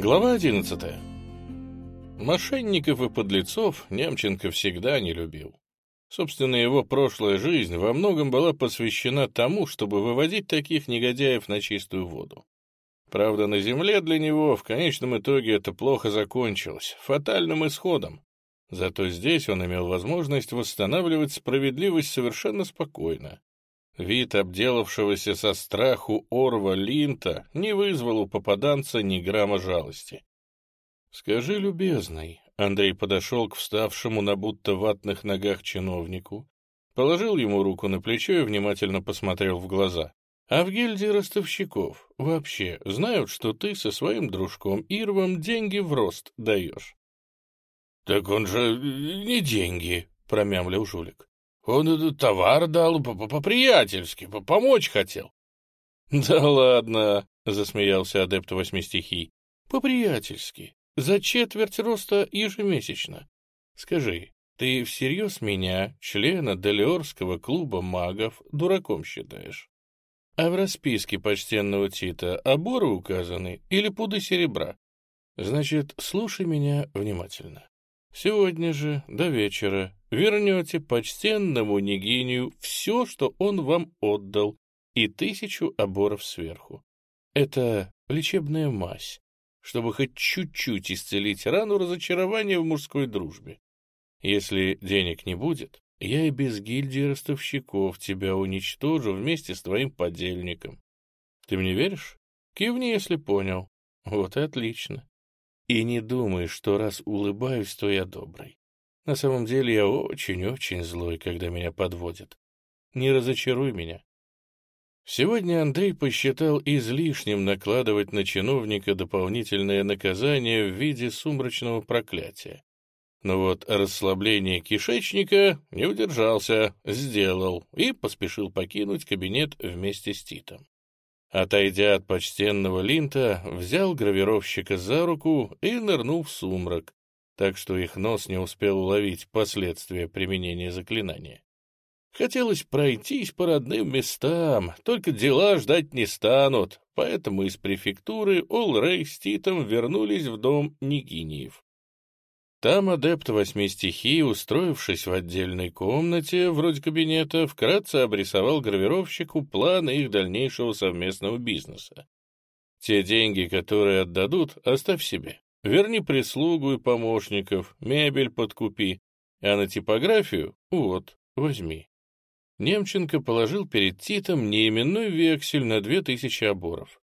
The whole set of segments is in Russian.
Глава 11. Мошенников и подлецов Немченко всегда не любил. Собственно, его прошлая жизнь во многом была посвящена тому, чтобы выводить таких негодяев на чистую воду. Правда, на земле для него в конечном итоге это плохо закончилось, фатальным исходом. Зато здесь он имел возможность восстанавливать справедливость совершенно спокойно, Вид обделавшегося со страху Орва Линта не вызвал у попаданца ни грамма жалости. «Скажи, любезный», — Андрей подошел к вставшему на будто ватных ногах чиновнику, положил ему руку на плечо и внимательно посмотрел в глаза. «А в гильдии ростовщиков вообще знают, что ты со своим дружком Ирвом деньги в рост даешь?» «Так он же не деньги», — промямлил жулик. Он товар дал по-приятельски, -по помочь хотел. — Да ладно, — засмеялся адепт восьми стихий, — по-приятельски, за четверть роста ежемесячно. Скажи, ты всерьез меня, члена Делиорского клуба магов, дураком считаешь? А в расписке почтенного Тита оборы указаны или пуды серебра? Значит, слушай меня внимательно. Сегодня же, до вечера, вернете почтенному Нигинию все, что он вам отдал, и тысячу оборов сверху. Это лечебная мазь, чтобы хоть чуть-чуть исцелить рану разочарования в мужской дружбе. Если денег не будет, я и без гильдии ростовщиков тебя уничтожу вместе с твоим подельником. Ты мне веришь? Кивни, если понял. Вот и отлично. И не думай, что раз улыбаюсь, то я добрый. На самом деле я очень-очень злой, когда меня подводят. Не разочаруй меня. Сегодня Андрей посчитал излишним накладывать на чиновника дополнительное наказание в виде сумрачного проклятия. Но вот расслабление кишечника не удержался, сделал и поспешил покинуть кабинет вместе с Титом. Отойдя от почтенного линта, взял гравировщика за руку и нырнул в сумрак, так что их нос не успел уловить последствия применения заклинания. Хотелось пройтись по родным местам, только дела ждать не станут, поэтому из префектуры Олрей с Титом вернулись в дом Нигиниев. Там адепт восьми стихий, устроившись в отдельной комнате, вроде кабинета, вкратце обрисовал гравировщику планы их дальнейшего совместного бизнеса. Те деньги, которые отдадут, оставь себе. Верни прислугу и помощников, мебель подкупи, а на типографию — вот, возьми. Немченко положил перед Титом неименной вексель на две тысячи оборов.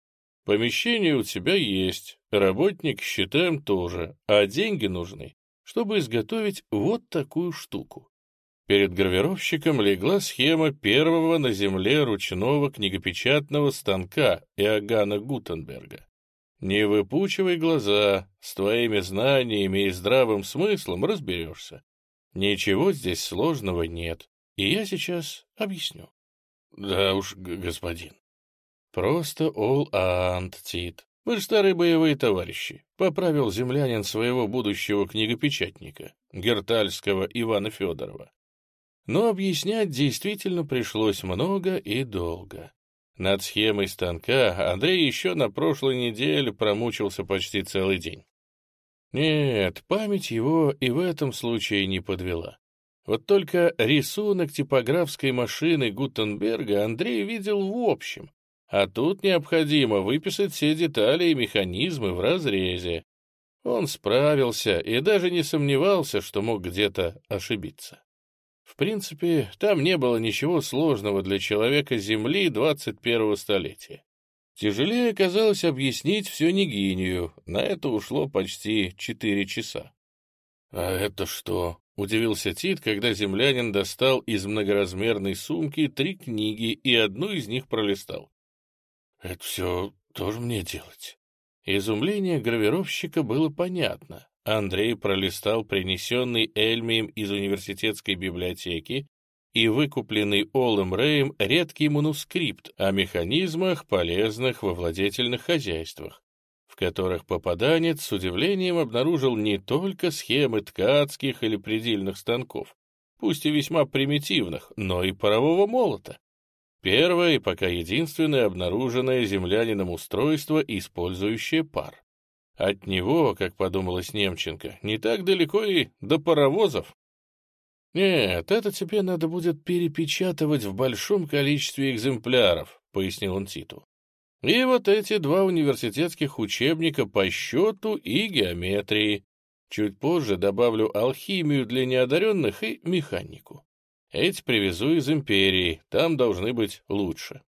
Помещение у тебя есть, работник считаем тоже, а деньги нужны чтобы изготовить вот такую штуку. Перед гравировщиком легла схема первого на Земле ручного книгопечатного станка Иоганна Гутенберга. Не выпучивай глаза, с твоими знаниями и здравым смыслом разберешься. Ничего здесь сложного нет, и я сейчас объясню. Да уж, господин. Просто and Тит. Мы же старые боевые товарищи, — поправил землянин своего будущего книгопечатника, Гертальского Ивана Федорова. Но объяснять действительно пришлось много и долго. Над схемой станка Андрей еще на прошлой неделе промучился почти целый день. Нет, память его и в этом случае не подвела. Вот только рисунок типографской машины Гутенберга Андрей видел в общем, а тут необходимо выписать все детали и механизмы в разрезе. Он справился и даже не сомневался, что мог где-то ошибиться. В принципе, там не было ничего сложного для человека Земли 21-го столетия. Тяжелее оказалось объяснить все Нигинию, на это ушло почти четыре часа. «А это что?» — удивился Тит, когда землянин достал из многоразмерной сумки три книги и одну из них пролистал. Это все тоже мне делать? Изумление гравировщика было понятно. Андрей пролистал принесенный Эльмием из университетской библиотеки и выкупленный Олом Рэем редкий манускрипт о механизмах, полезных во владетельных хозяйствах, в которых попаданец с удивлением обнаружил не только схемы ткацких или предельных станков, пусть и весьма примитивных, но и парового молота. Первое и пока единственное обнаруженное землянином устройство, использующее пар. От него, как подумалось Немченко, не так далеко и до паровозов. «Нет, это тебе надо будет перепечатывать в большом количестве экземпляров», — пояснил он Титу. «И вот эти два университетских учебника по счету и геометрии. Чуть позже добавлю алхимию для неодаренных и механику. Эти привезу из империи, там должны быть лучше».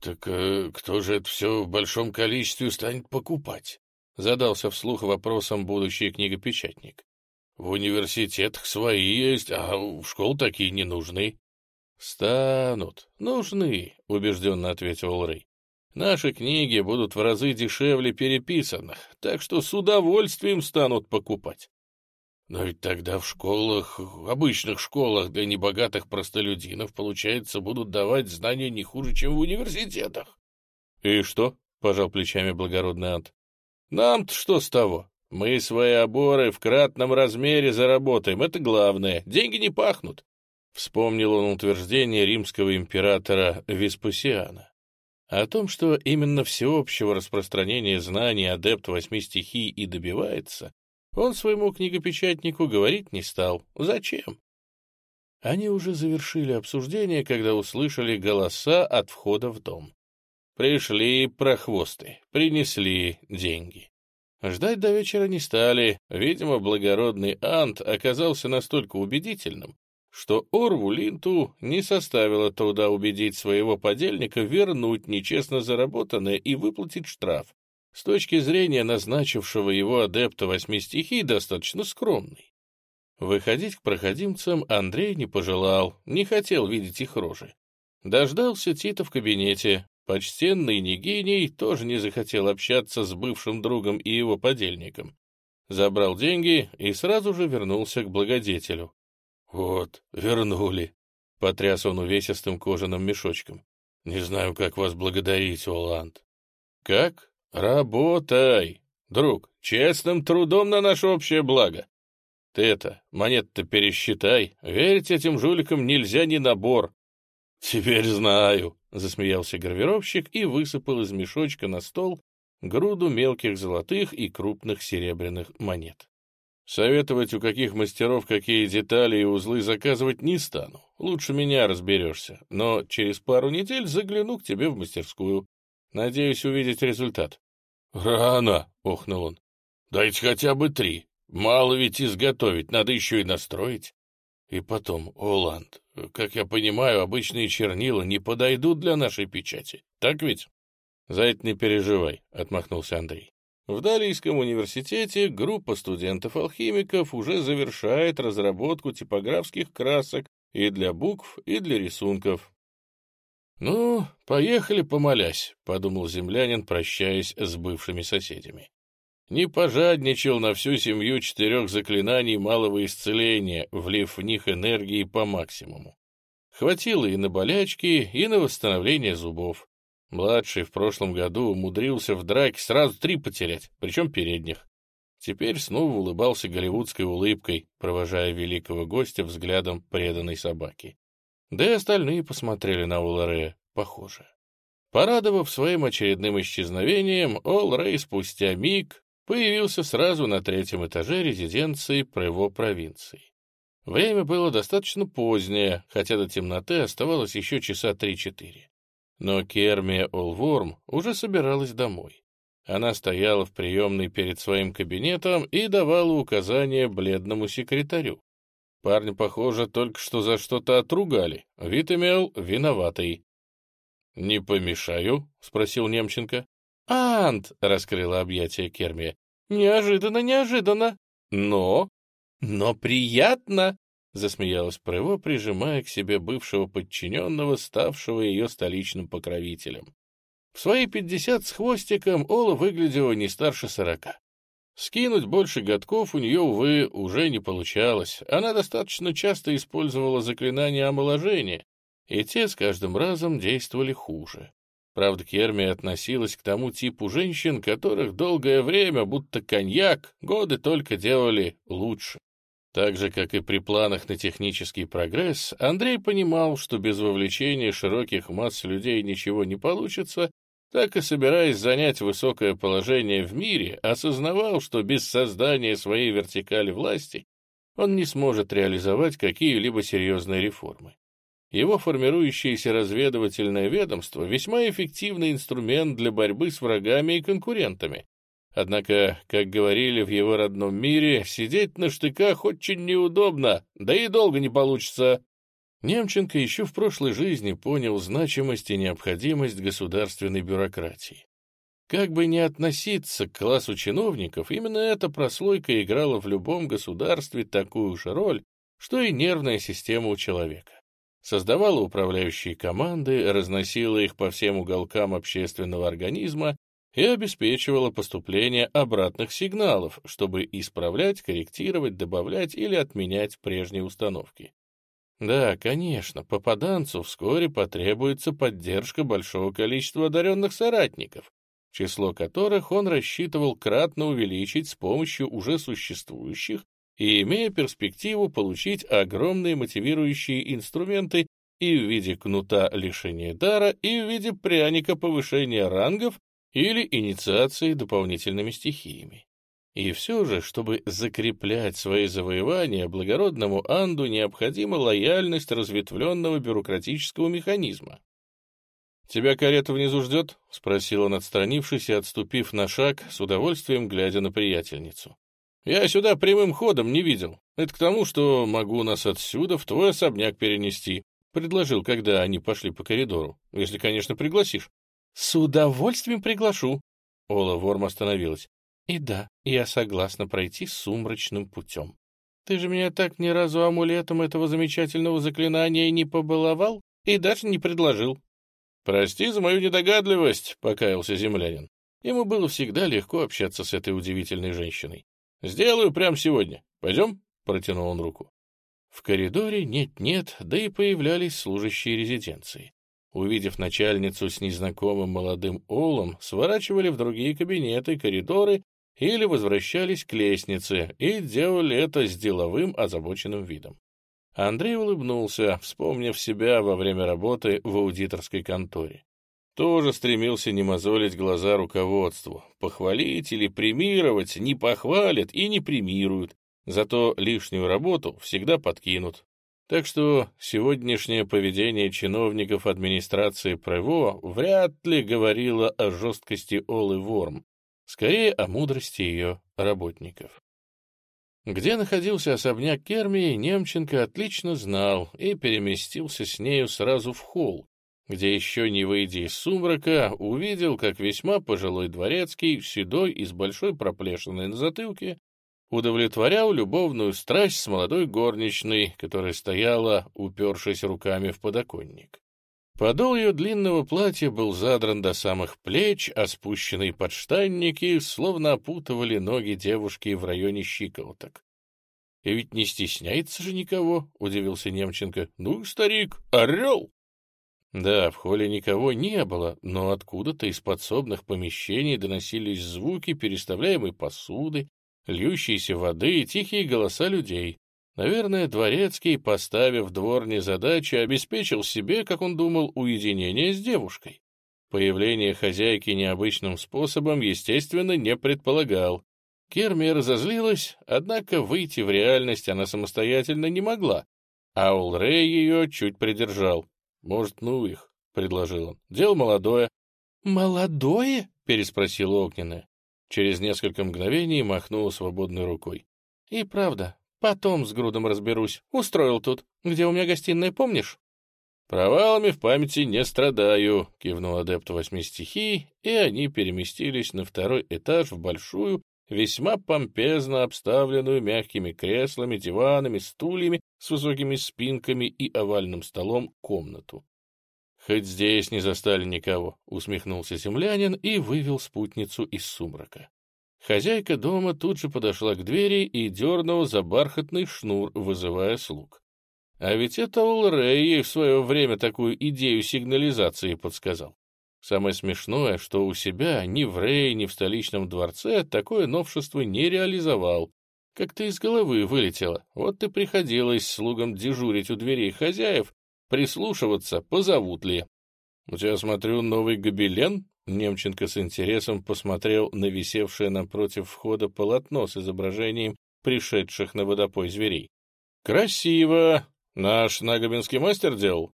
«Так э, кто же это все в большом количестве станет покупать?» — задался вслух вопросом будущий книгопечатник. В университетах свои есть, а в школ такие не нужны. Станут. Нужны, убежденно ответил Рэй. Наши книги будут в разы дешевле переписанных, так что с удовольствием станут покупать. Но ведь тогда в школах, в обычных школах для небогатых простолюдинов, получается, будут давать знания не хуже, чем в университетах. — И что? — пожал плечами благородный Ант. — Нам-то что с того? Мы свои оборы в кратном размере заработаем, это главное, деньги не пахнут. Вспомнил он утверждение римского императора Веспасиана. О том, что именно всеобщего распространения знаний адепт восьми стихий и добивается, он своему книгопечатнику говорить не стал. Зачем? Они уже завершили обсуждение, когда услышали голоса от входа в дом. Пришли прохвосты, принесли деньги. Ждать до вечера не стали. Видимо, благородный Ант оказался настолько убедительным, что Орву Линту не составило труда убедить своего подельника вернуть нечестно заработанное и выплатить штраф. С точки зрения назначившего его адепта восьми стихий достаточно скромный. Выходить к проходимцам Андрей не пожелал, не хотел видеть их рожи. Дождался Тита в кабинете, Почтенный Нигиний тоже не захотел общаться с бывшим другом и его подельником. Забрал деньги и сразу же вернулся к благодетелю. — Вот, вернули, — потряс он увесистым кожаным мешочком. — Не знаю, как вас благодарить, Оланд. — Как? Работай, друг, честным трудом на наше общее благо. Ты это, монет-то пересчитай, верить этим жуликам нельзя ни набор. — Теперь знаю, — засмеялся гравировщик и высыпал из мешочка на стол груду мелких золотых и крупных серебряных монет. Советовать, у каких мастеров какие детали и узлы заказывать не стану. Лучше меня разберешься, но через пару недель загляну к тебе в мастерскую. Надеюсь увидеть результат. — Рано, — охнул он. — Дайте хотя бы три. Мало ведь изготовить, надо еще и настроить. И потом, Оланд, как я понимаю, обычные чернила не подойдут для нашей печати. Так ведь? За это не переживай, отмахнулся Андрей. В Далийском университете группа студентов-алхимиков уже завершает разработку типографских красок и для букв, и для рисунков. «Ну, поехали помолясь», — подумал землянин, прощаясь с бывшими соседями не пожадничал на всю семью четырех заклинаний малого исцеления, влив в них энергии по максимуму. Хватило и на болячки, и на восстановление зубов. Младший в прошлом году умудрился в драке сразу три потерять, причем передних. Теперь снова улыбался голливудской улыбкой, провожая великого гостя взглядом преданной собаки. Да и остальные посмотрели на Уларея, похоже. Порадовав своим очередным исчезновением, Ол Рэй спустя миг появился сразу на третьем этаже резиденции Прево провинции. Время было достаточно позднее, хотя до темноты оставалось еще часа три-четыре. Но Кермия Олворм уже собиралась домой. Она стояла в приемной перед своим кабинетом и давала указания бледному секретарю. Парня, похоже, только что за что-то отругали. Вид имел виноватый. «Не помешаю?» — спросил Немченко. «Ант!» — раскрыла объятия Керми. «Неожиданно, неожиданно! Но... но приятно!» — засмеялась Прево, прижимая к себе бывшего подчиненного, ставшего ее столичным покровителем. В свои пятьдесят с хвостиком Ола выглядела не старше сорока. Скинуть больше годков у нее, увы, уже не получалось. Она достаточно часто использовала заклинания омоложения, и те с каждым разом действовали хуже. Правда, Керми относилась к тому типу женщин, которых долгое время, будто коньяк, годы только делали лучше. Так же, как и при планах на технический прогресс, Андрей понимал, что без вовлечения широких масс людей ничего не получится, так и собираясь занять высокое положение в мире, осознавал, что без создания своей вертикали власти он не сможет реализовать какие-либо серьезные реформы. Его формирующееся разведывательное ведомство — весьма эффективный инструмент для борьбы с врагами и конкурентами. Однако, как говорили в его родном мире, сидеть на штыках очень неудобно, да и долго не получится. Немченко еще в прошлой жизни понял значимость и необходимость государственной бюрократии. Как бы ни относиться к классу чиновников, именно эта прослойка играла в любом государстве такую же роль, что и нервная система у человека. Создавала управляющие команды, разносила их по всем уголкам общественного организма и обеспечивала поступление обратных сигналов, чтобы исправлять, корректировать, добавлять или отменять прежние установки. Да, конечно, попаданцу вскоре потребуется поддержка большого количества одаренных соратников, число которых он рассчитывал кратно увеличить с помощью уже существующих и имея перспективу получить огромные мотивирующие инструменты и в виде кнута лишения дара, и в виде пряника повышения рангов или инициации дополнительными стихиями. И все же, чтобы закреплять свои завоевания, благородному Анду необходима лояльность разветвленного бюрократического механизма. «Тебя карета внизу ждет?» — спросил он, отстранившись и отступив на шаг, с удовольствием глядя на приятельницу. «Я сюда прямым ходом не видел. Это к тому, что могу нас отсюда в твой особняк перенести», — предложил, когда они пошли по коридору. «Если, конечно, пригласишь». «С удовольствием приглашу». Ола Ворм остановилась. И да, я согласна пройти сумрачным путем. Ты же меня так ни разу амулетом этого замечательного заклинания не побаловал и даже не предложил. Прости за мою недогадливость, — покаялся землянин. Ему было всегда легко общаться с этой удивительной женщиной. «Сделаю прямо сегодня. Пойдем?» — протянул он руку. В коридоре нет-нет, да и появлялись служащие резиденции увидев начальницу с незнакомым молодым Олом, сворачивали в другие кабинеты, коридоры или возвращались к лестнице и делали это с деловым озабоченным видом. Андрей улыбнулся, вспомнив себя во время работы в аудиторской конторе. Тоже стремился не мозолить глаза руководству. Похвалить или премировать не похвалят и не премируют, зато лишнюю работу всегда подкинут. Так что сегодняшнее поведение чиновников администрации ПРЭВО вряд ли говорило о жесткости Олы Ворм, скорее о мудрости ее работников. Где находился особняк Кермии, Немченко отлично знал и переместился с нею сразу в холл, где еще не выйдя из сумрака, увидел, как весьма пожилой дворецкий, седой и с большой проплешиной на затылке, удовлетворял любовную страсть с молодой горничной, которая стояла, упершись руками в подоконник. Подол ее длинного платья был задран до самых плеч, а спущенные подштанники словно опутывали ноги девушки в районе щиколоток. — И ведь не стесняется же никого, — удивился Немченко. — Ну, старик, орел! Да, в холле никого не было, но откуда-то из подсобных помещений доносились звуки переставляемой посуды, льющейся воды и тихие голоса людей. Наверное, Дворецкий, поставив дворне задачи, обеспечил себе, как он думал, уединение с девушкой. Появление хозяйки необычным способом, естественно, не предполагал. Керми разозлилась, однако выйти в реальность она самостоятельно не могла, а Улрей ее чуть придержал. «Может, ну их», — предложил он. «Дело молодое». «Молодое?» — переспросила Огненная. Через несколько мгновений махнула свободной рукой. «И правда, потом с грудом разберусь. Устроил тут. Где у меня гостиная, помнишь?» «Провалами в памяти не страдаю», — кивнул адепт восьми стихий, и они переместились на второй этаж в большую, весьма помпезно обставленную мягкими креслами, диванами, стульями с высокими спинками и овальным столом комнату. «Хоть здесь не застали никого», — усмехнулся землянин и вывел спутницу из сумрака. Хозяйка дома тут же подошла к двери и дернула за бархатный шнур, вызывая слуг. А ведь это Улрей ей в свое время такую идею сигнализации подсказал. Самое смешное, что у себя ни в Рей, ни в столичном дворце такое новшество не реализовал. Как-то из головы вылетело. Вот и приходилось слугам дежурить у дверей хозяев, прислушиваться, позовут ли. — У тебя, смотрю, новый гобелен? Немченко с интересом посмотрел на висевшее напротив входа полотно с изображением пришедших на водопой зверей. «Красиво! Наш нагобинский мастер делал?»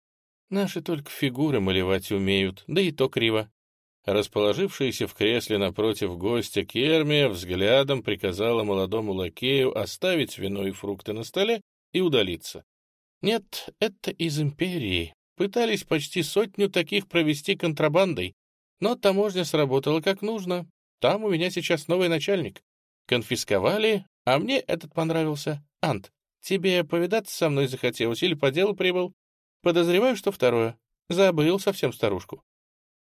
«Наши только фигуры малевать умеют, да и то криво». Расположившаяся в кресле напротив гостя Кермия взглядом приказала молодому лакею оставить вино и фрукты на столе и удалиться. «Нет, это из империи. Пытались почти сотню таких провести контрабандой, но таможня сработала как нужно. Там у меня сейчас новый начальник. Конфисковали, а мне этот понравился. Ант, тебе повидаться со мной захотелось или по делу прибыл? Подозреваю, что второе. Забыл совсем старушку.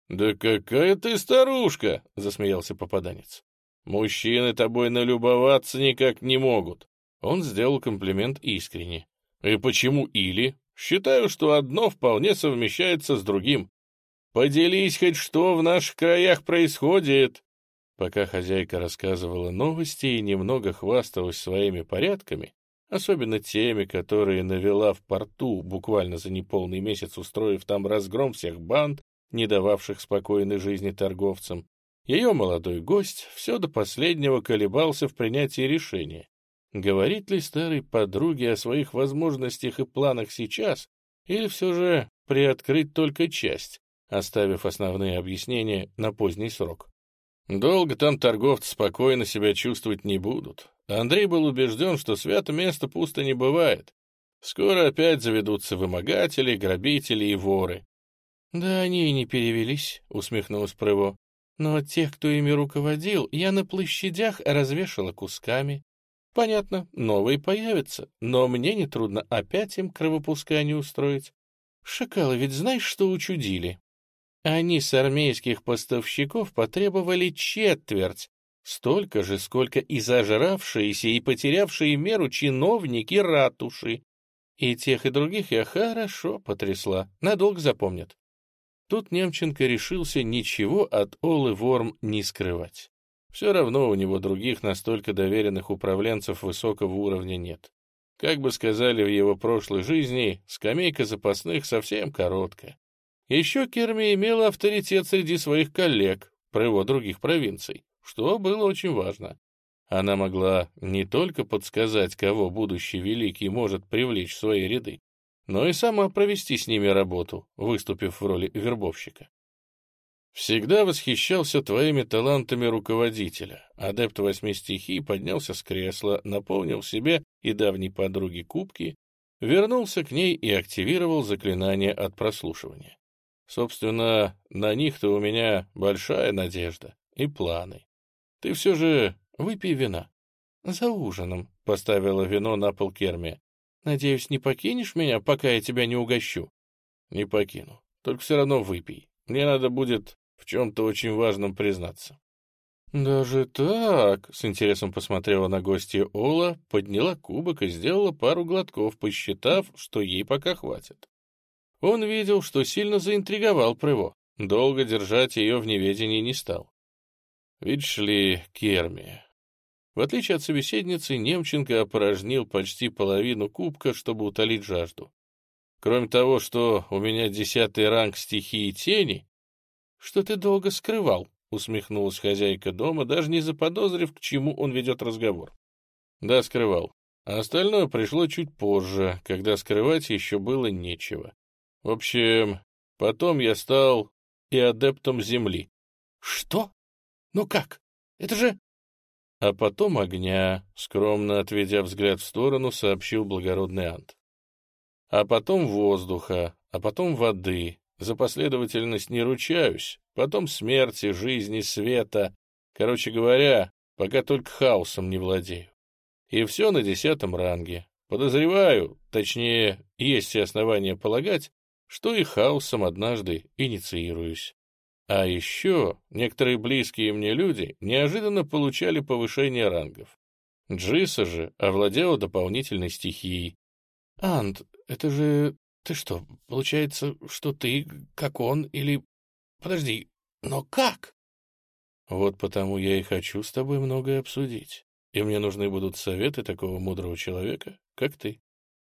«Да какая ты старушка!» — засмеялся попаданец. «Мужчины тобой налюбоваться никак не могут». Он сделал комплимент искренне. «И почему или? Считаю, что одно вполне совмещается с другим. Поделись хоть что в наших краях происходит!» Пока хозяйка рассказывала новости и немного хвасталась своими порядками, особенно теми, которые навела в порту, буквально за неполный месяц устроив там разгром всех банд, не дававших спокойной жизни торговцам, ее молодой гость все до последнего колебался в принятии решения. Говорит ли старой подруге о своих возможностях и планах сейчас, или все же приоткрыть только часть, оставив основные объяснения на поздний срок. Долго там торговцы спокойно себя чувствовать не будут. Андрей был убежден, что свято место пусто не бывает. Скоро опять заведутся вымогатели, грабители и воры. — Да они и не перевелись, — усмехнулась Прыво. — Но тех, кто ими руководил, я на площадях развешала кусками. Понятно, новые появятся, но мне нетрудно опять им кровопускание устроить. Шакалы ведь знаешь, что учудили? Они с армейских поставщиков потребовали четверть, столько же, сколько и зажравшиеся и потерявшие меру чиновники ратуши. И тех, и других я хорошо потрясла, надолго запомнят. Тут Немченко решился ничего от Олы Ворм не скрывать. Все равно у него других настолько доверенных управленцев высокого уровня нет. Как бы сказали в его прошлой жизни, скамейка запасных совсем короткая. Еще Керми имела авторитет среди своих коллег про его других провинций, что было очень важно. Она могла не только подсказать, кого будущий великий может привлечь в свои ряды, но и сама провести с ними работу, выступив в роли вербовщика. Всегда восхищался твоими талантами руководителя. Адепт восьми стихий поднялся с кресла, наполнил себе и давней подруге кубки, вернулся к ней и активировал заклинание от прослушивания. Собственно, на них-то у меня большая надежда и планы. Ты все же выпей вина. За ужином поставила вино на пол Керми. Надеюсь, не покинешь меня, пока я тебя не угощу? Не покину. Только все равно выпей. Мне надо будет в чем-то очень важном признаться. «Даже так?» — с интересом посмотрела на гостья Ола, подняла кубок и сделала пару глотков, посчитав, что ей пока хватит. Он видел, что сильно заинтриговал Прыво. Долго держать ее в неведении не стал. Видишь ли, Керми. В отличие от собеседницы, Немченко опорожнил почти половину кубка, чтобы утолить жажду. Кроме того, что у меня десятый ранг стихии тени... — Что ты долго скрывал, — усмехнулась хозяйка дома, даже не заподозрив, к чему он ведет разговор. — Да, скрывал. А остальное пришло чуть позже, когда скрывать еще было нечего. В общем, потом я стал и адептом Земли. — Что? Ну как? Это же... А потом огня, скромно отведя взгляд в сторону, сообщил благородный Ант. А потом воздуха, а потом воды. За последовательность не ручаюсь. Потом смерти, жизни, света. Короче говоря, пока только хаосом не владею. И все на десятом ранге. Подозреваю, точнее, есть все основания полагать, что и хаосом однажды инициируюсь. А еще некоторые близкие мне люди неожиданно получали повышение рангов. Джиса же овладела дополнительной стихией. «Ант, это же... Ты что, получается, что ты, как он, или... Подожди, но как?» «Вот потому я и хочу с тобой многое обсудить, и мне нужны будут советы такого мудрого человека, как ты».